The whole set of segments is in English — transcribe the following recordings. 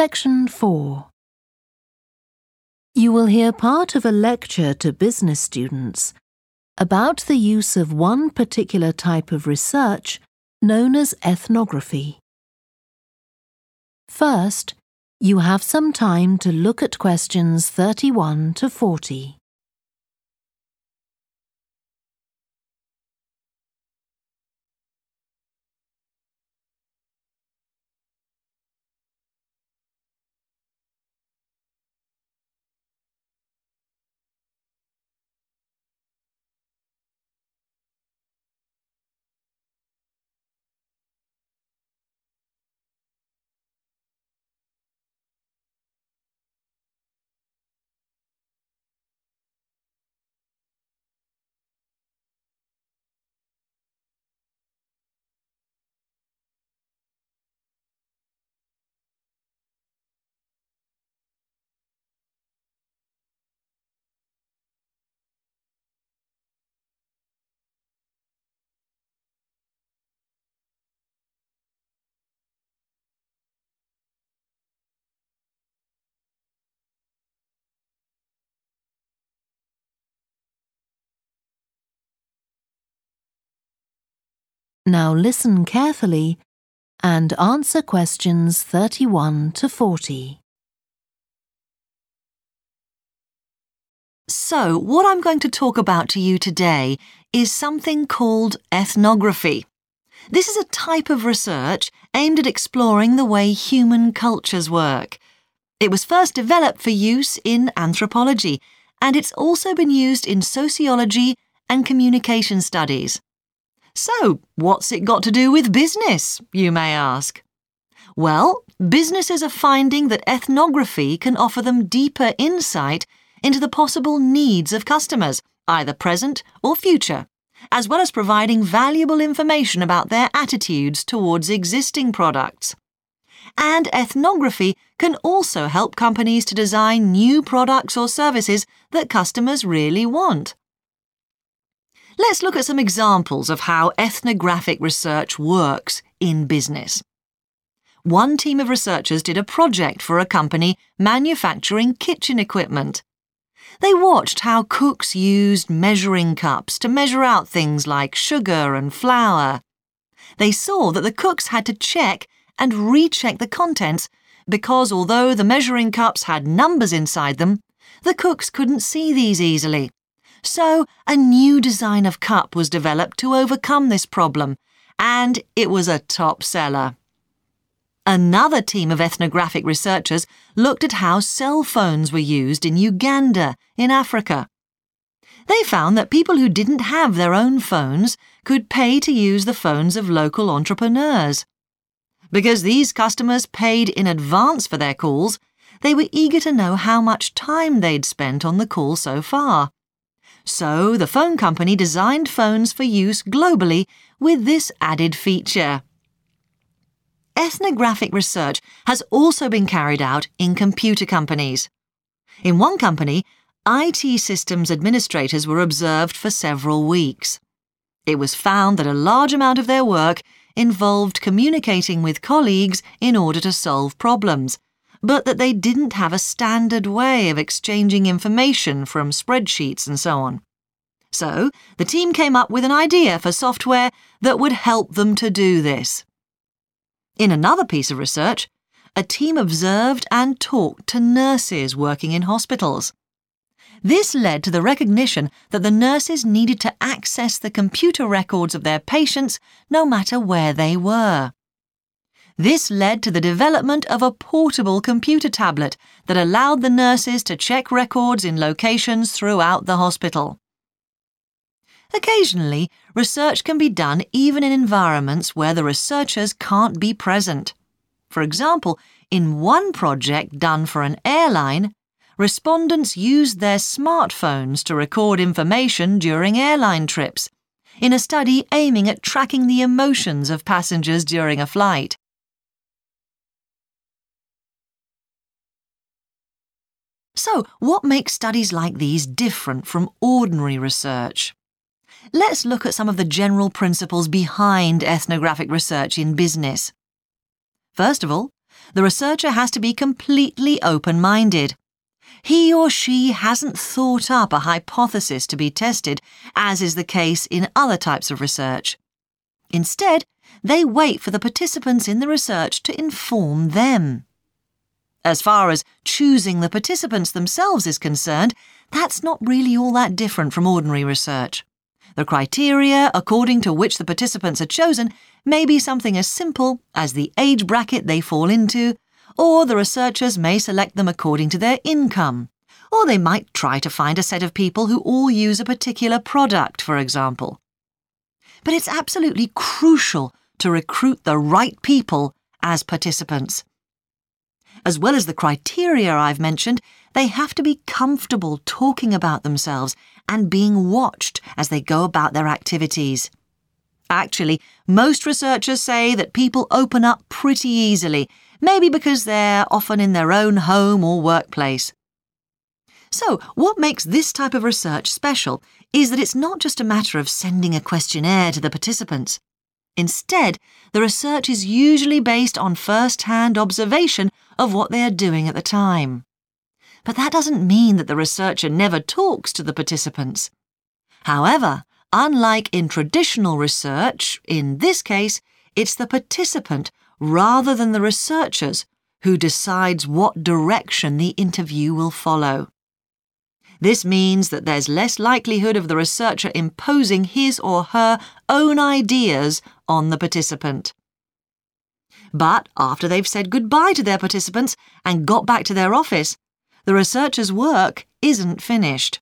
Section 4 You will hear part of a lecture to business students about the use of one particular type of research known as ethnography. First, you have some time to look at questions 31 to 40. Now listen carefully and answer questions 31 to 40. So, what I'm going to talk about to you today is something called ethnography. This is a type of research aimed at exploring the way human cultures work. It was first developed for use in anthropology, and it's also been used in sociology and communication studies. So, what's it got to do with business, you may ask? Well, businesses are finding that ethnography can offer them deeper insight into the possible needs of customers, either present or future, as well as providing valuable information about their attitudes towards existing products. And ethnography can also help companies to design new products or services that customers really want. Let's look at some examples of how ethnographic research works in business. One team of researchers did a project for a company manufacturing kitchen equipment. They watched how cooks used measuring cups to measure out things like sugar and flour. They saw that the cooks had to check and recheck the contents because although the measuring cups had numbers inside them, the cooks couldn't see these easily. So, a new design of cup was developed to overcome this problem, and it was a top seller. Another team of ethnographic researchers looked at how cell phones were used in Uganda, in Africa. They found that people who didn't have their own phones could pay to use the phones of local entrepreneurs. Because these customers paid in advance for their calls, they were eager to know how much time they'd spent on the call so far. So the phone company designed phones for use globally with this added feature. Ethnographic research has also been carried out in computer companies. In one company, IT systems administrators were observed for several weeks. It was found that a large amount of their work involved communicating with colleagues in order to solve problems, but that they didn't have a standard way of exchanging information from spreadsheets and so on. So, the team came up with an idea for software that would help them to do this. In another piece of research, a team observed and talked to nurses working in hospitals. This led to the recognition that the nurses needed to access the computer records of their patients no matter where they were. This led to the development of a portable computer tablet that allowed the nurses to check records in locations throughout the hospital. Occasionally, research can be done even in environments where the researchers can't be present. For example, in one project done for an airline, respondents used their smartphones to record information during airline trips, in a study aiming at tracking the emotions of passengers during a flight. So, what makes studies like these different from ordinary research? Let's look at some of the general principles behind ethnographic research in business. First of all, The researcher has to be completely open minded. He or she hasn't thought up a hypothesis to be tested, as is the case in other types of research. Instead, they wait for the participants in the research to inform them. As far as choosing the participants themselves is concerned, that's not really all that different from ordinary research. The criteria according to which the participants are chosen may be something as simple as the age bracket they fall into, or the researchers may select them according to their income, or they might try to find a set of people who all use a particular product, for example. But it's absolutely crucial to recruit the right people as participants. As well as the criteria I've mentioned, they have to be comfortable talking about themselves and being watched as they go about their activities. Actually, most researchers say that people open up pretty easily, maybe because they're often in their own home or workplace. So, what makes this type of research special is that it's not just a matter of sending a questionnaire to the participants. Instead, the research is usually based on first hand observation of what they are doing at the time. But that doesn't mean that the researcher never talks to the participants. However, unlike in traditional research, in this case, it's the participant rather than the researchers who decides what direction the interview will follow. This means that there's less likelihood of the researcher imposing his or her own ideas on the participant. But after they've said goodbye to their participants and got back to their office, the researcher's work isn't finished.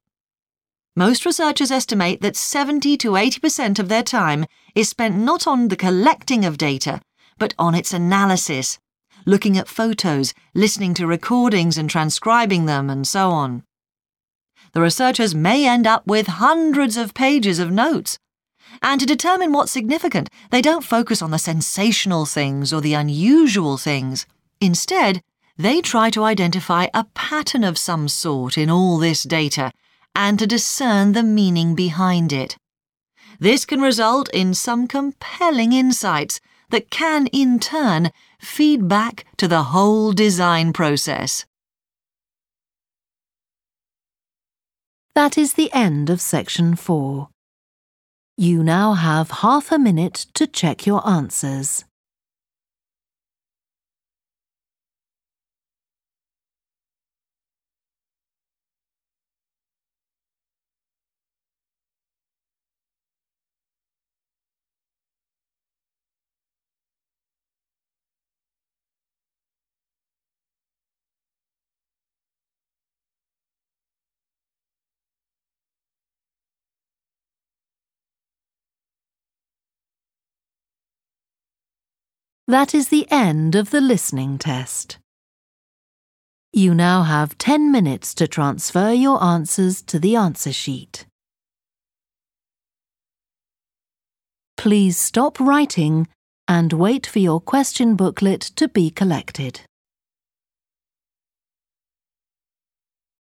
Most researchers estimate that 70 to 80% of their time is spent not on the collecting of data, but on its analysis, looking at photos, listening to recordings and transcribing them, and so on the researchers may end up with hundreds of pages of notes. And to determine what's significant, they don't focus on the sensational things or the unusual things. Instead, they try to identify a pattern of some sort in all this data and to discern the meaning behind it. This can result in some compelling insights that can, in turn, feed back to the whole design process. That is the end of section 4. You now have half a minute to check your answers. That is the end of the listening test. You now have 10 minutes to transfer your answers to the answer sheet. Please stop writing and wait for your question booklet to be collected.